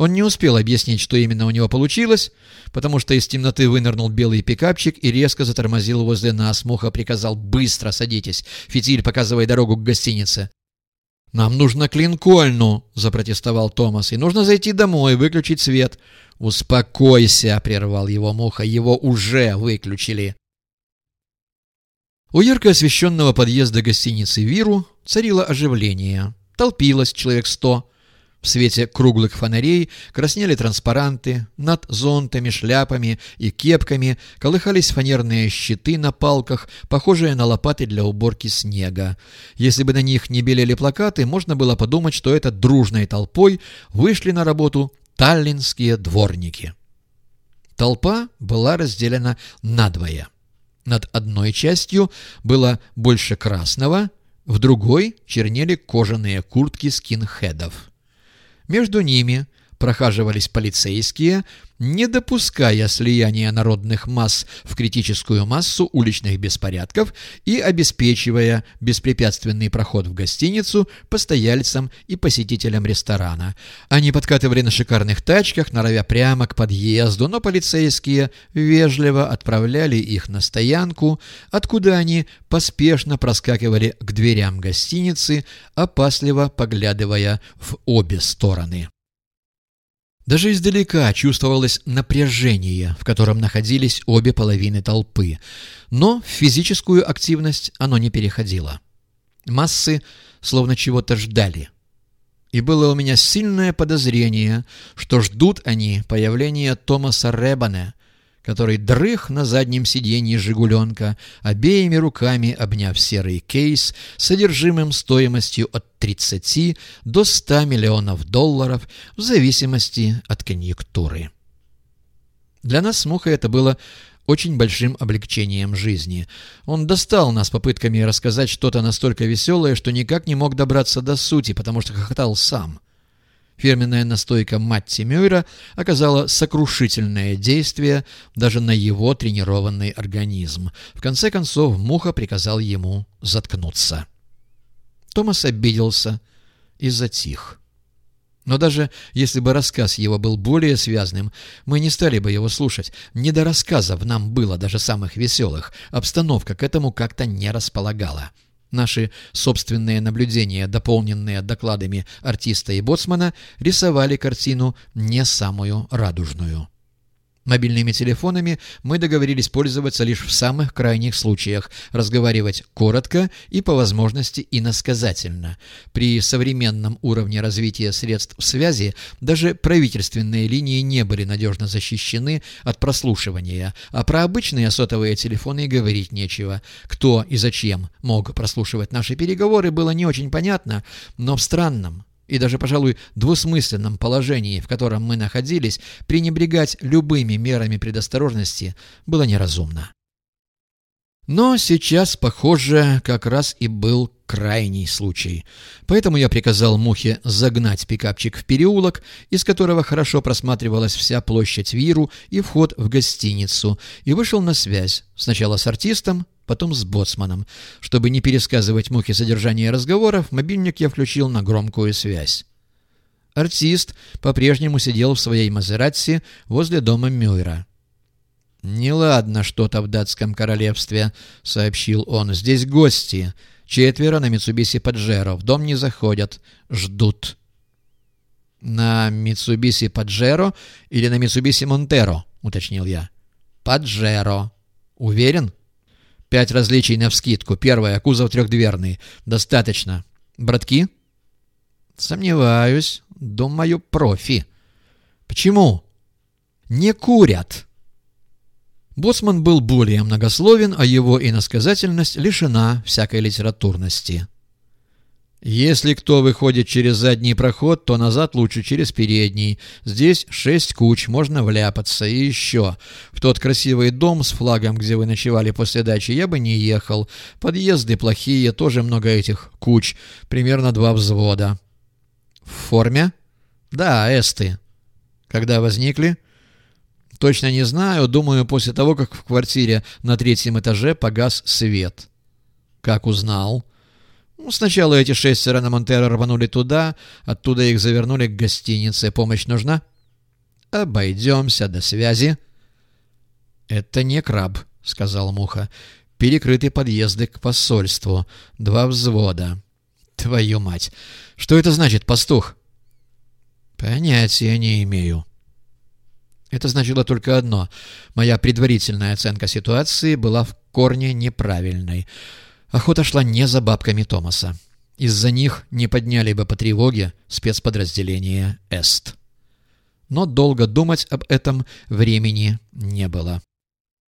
Он не успел объяснить, что именно у него получилось, потому что из темноты вынырнул белый пикапчик и резко затормозил возле нас. Муха приказал «Быстро садитесь!» Фитиль, показывая дорогу к гостинице. «Нам нужно к Линкольну!» — запротестовал Томас. «И нужно зайти домой, выключить свет». «Успокойся!» — прервал его Муха. «Его уже выключили!» У ярко освещенного подъезда гостиницы «Виру» царило оживление. Толпилось человек сто. В свете круглых фонарей краснели транспаранты, над зонтами, шляпами и кепками колыхались фанерные щиты на палках, похожие на лопаты для уборки снега. Если бы на них не белели плакаты, можно было подумать, что это дружной толпой вышли на работу таллинские дворники. Толпа была разделена надвое. Над одной частью было больше красного, в другой чернели кожаные куртки скинхедов. Между ними прохаживались полицейские, не допуская слияния народных масс в критическую массу уличных беспорядков и обеспечивая беспрепятственный проход в гостиницу постояльцам и посетителям ресторана. Они подкатывали на шикарных тачках, норовя прямо к подъезду, но полицейские вежливо отправляли их на стоянку, откуда они поспешно проскакивали к дверям гостиницы, опасливо поглядывая в обе стороны. Даже издалека чувствовалось напряжение, в котором находились обе половины толпы, но в физическую активность оно не переходило. Массы словно чего-то ждали. И было у меня сильное подозрение, что ждут они появления Томаса Ребана, который дрых на заднем сиденье «Жигуленка», обеими руками обняв серый кейс содержимым стоимостью от 30 до 100 миллионов долларов в зависимости от конъюнктуры. Для нас с Мухой это было очень большим облегчением жизни. Он достал нас попытками рассказать что-то настолько веселое, что никак не мог добраться до сути, потому что хохотал сам. Фирменная настойка Матти Мюйра оказала сокрушительное действие даже на его тренированный организм. В конце концов, Муха приказал ему заткнуться. Томас обиделся и затих. Но даже если бы рассказ его был более связным, мы не стали бы его слушать. Не до рассказов нам было, даже самых веселых. Обстановка к этому как-то не располагала. Наши собственные наблюдения, дополненные докладами артиста и боцмана, рисовали картину не самую радужную. Мобильными телефонами мы договорились пользоваться лишь в самых крайних случаях, разговаривать коротко и по возможности иносказательно. При современном уровне развития средств связи даже правительственные линии не были надежно защищены от прослушивания, а про обычные сотовые телефоны говорить нечего. Кто и зачем мог прослушивать наши переговоры, было не очень понятно, но в странном, и даже, пожалуй, двусмысленном положении, в котором мы находились, пренебрегать любыми мерами предосторожности было неразумно. Но сейчас, похоже, как раз и был крайний случай. Поэтому я приказал Мухе загнать пикапчик в переулок, из которого хорошо просматривалась вся площадь Виру и вход в гостиницу, и вышел на связь, сначала с артистом, потом с боцманом. Чтобы не пересказывать Мухе содержание разговоров, мобильник я включил на громкую связь. Артист по-прежнему сидел в своей Мазератси возле дома Мюйра. «Неладно что-то в датском королевстве», — сообщил он. «Здесь гости. Четверо на Митсубиси Паджеро. В дом не заходят. Ждут». «На Митсубиси Паджеро или на Митсубиси Монтеро?» — уточнил я. «Паджеро. Уверен?» Пять различий навскидку. Первое. Кузов трехдверный. Достаточно. Братки? Сомневаюсь. Думаю, профи. Почему? Не курят. Боцман был более многословен, а его иносказательность лишена всякой литературности. Если кто выходит через задний проход, то назад лучше через передний. Здесь шесть куч, можно вляпаться. И еще. В тот красивый дом с флагом, где вы ночевали после дачи, я бы не ехал. Подъезды плохие, тоже много этих куч. Примерно два взвода. В форме? Да, эсты. Когда возникли? Точно не знаю. Думаю, после того, как в квартире на третьем этаже погас свет. Как узнал? Ну, сначала эти шестеро на Монтеро рванули туда, оттуда их завернули к гостинице. Помощь нужна? — Обойдемся до связи». «Это не краб», — сказал Муха. «Перекрыты подъезды к посольству. Два взвода». «Твою мать! Что это значит, пастух?» «Понятия не имею». Это значило только одно. Моя предварительная оценка ситуации была в корне неправильной. Охота шла не за бабками Томаса. Из-за них не подняли бы по тревоге спецподразделение «Эст». Но долго думать об этом времени не было.